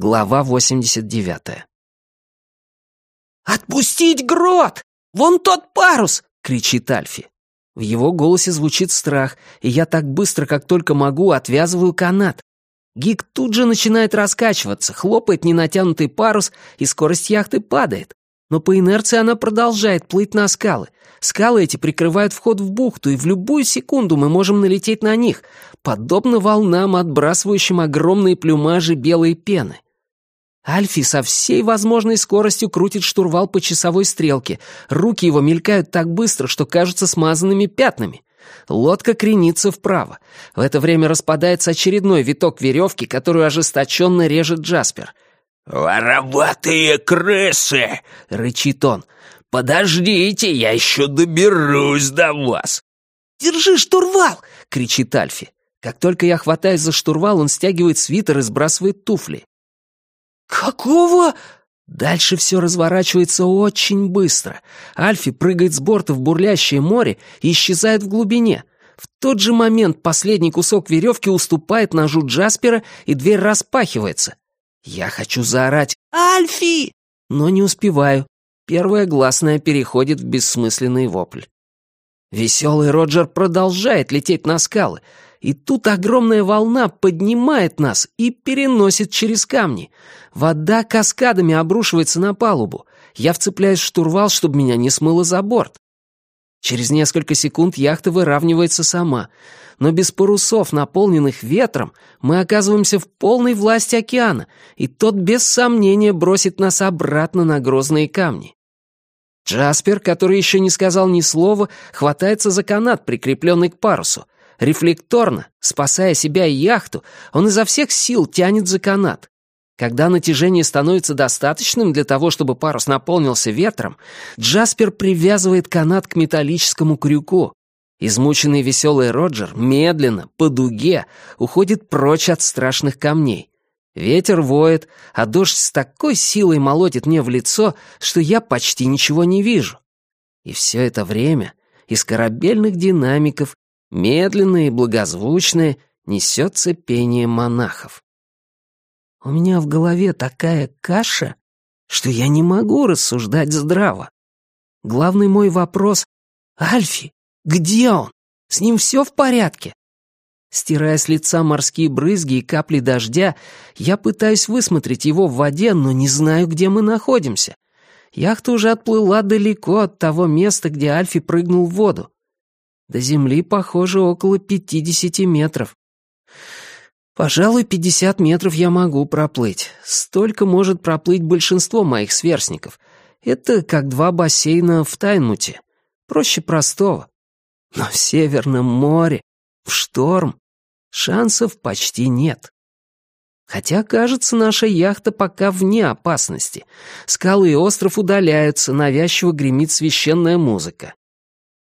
Глава 89. «Отпустить грот! Вон тот парус!» — кричит Альфи. В его голосе звучит страх, и я так быстро, как только могу, отвязываю канат. Гик тут же начинает раскачиваться, хлопает ненатянутый парус, и скорость яхты падает. Но по инерции она продолжает плыть на скалы. Скалы эти прикрывают вход в бухту, и в любую секунду мы можем налететь на них, подобно волнам, отбрасывающим огромные плюмажи белой пены. Альфи со всей возможной скоростью крутит штурвал по часовой стрелке. Руки его мелькают так быстро, что кажутся смазанными пятнами. Лодка кренится вправо. В это время распадается очередной виток веревки, которую ожесточенно режет Джаспер. «Вороватые крысы!» — рычит он. «Подождите, я еще доберусь до вас!» «Держи штурвал!» — кричит Альфи. Как только я хватаюсь за штурвал, он стягивает свитер и сбрасывает туфли. «Какого?» Дальше все разворачивается очень быстро. Альфи прыгает с борта в бурлящее море и исчезает в глубине. В тот же момент последний кусок веревки уступает ножу Джаспера, и дверь распахивается. Я хочу заорать «Альфи!» но не успеваю. Первая гласная переходит в бессмысленный вопль. Веселый Роджер продолжает лететь на скалы, и тут огромная волна поднимает нас и переносит через камни. Вода каскадами обрушивается на палубу. Я вцепляюсь в штурвал, чтобы меня не смыло за борт. Через несколько секунд яхта выравнивается сама, но без парусов, наполненных ветром, мы оказываемся в полной власти океана, и тот без сомнения бросит нас обратно на грозные камни. Джаспер, который еще не сказал ни слова, хватается за канат, прикрепленный к парусу. Рефлекторно, спасая себя и яхту, он изо всех сил тянет за канат. Когда натяжение становится достаточным для того, чтобы парус наполнился ветром, Джаспер привязывает канат к металлическому крюку. Измученный веселый Роджер медленно, по дуге, уходит прочь от страшных камней. Ветер воет, а дождь с такой силой молотит мне в лицо, что я почти ничего не вижу. И все это время из корабельных динамиков медленное и благозвучное, несется пение монахов. У меня в голове такая каша, что я не могу рассуждать здраво. Главный мой вопрос — Альфи, где он? С ним все в порядке? Стирая с лица морские брызги и капли дождя, я пытаюсь высмотреть его в воде, но не знаю, где мы находимся. Яхта уже отплыла далеко от того места, где Альфи прыгнул в воду. До земли, похоже, около пятидесяти метров. Пожалуй, пятьдесят метров я могу проплыть. Столько может проплыть большинство моих сверстников. Это как два бассейна в Тайнмуте. Проще простого. Но в Северном море, в шторм, шансов почти нет. Хотя, кажется, наша яхта пока вне опасности. Скалы и остров удаляются, навязчиво гремит священная музыка.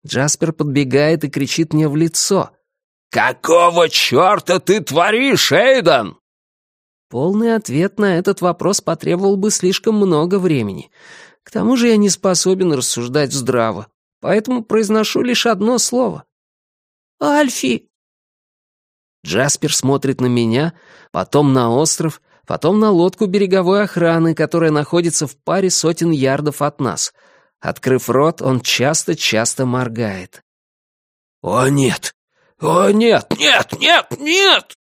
Джаспер подбегает и кричит мне в лицо. «Какого черта ты творишь, Эйден?» Полный ответ на этот вопрос потребовал бы слишком много времени. К тому же я не способен рассуждать здраво, поэтому произношу лишь одно слово. «Альфи!» Джаспер смотрит на меня, потом на остров, потом на лодку береговой охраны, которая находится в паре сотен ярдов от нас — Открыв рот, он часто-часто моргает. «О, нет! О, нет! Нет! Нет! Нет!»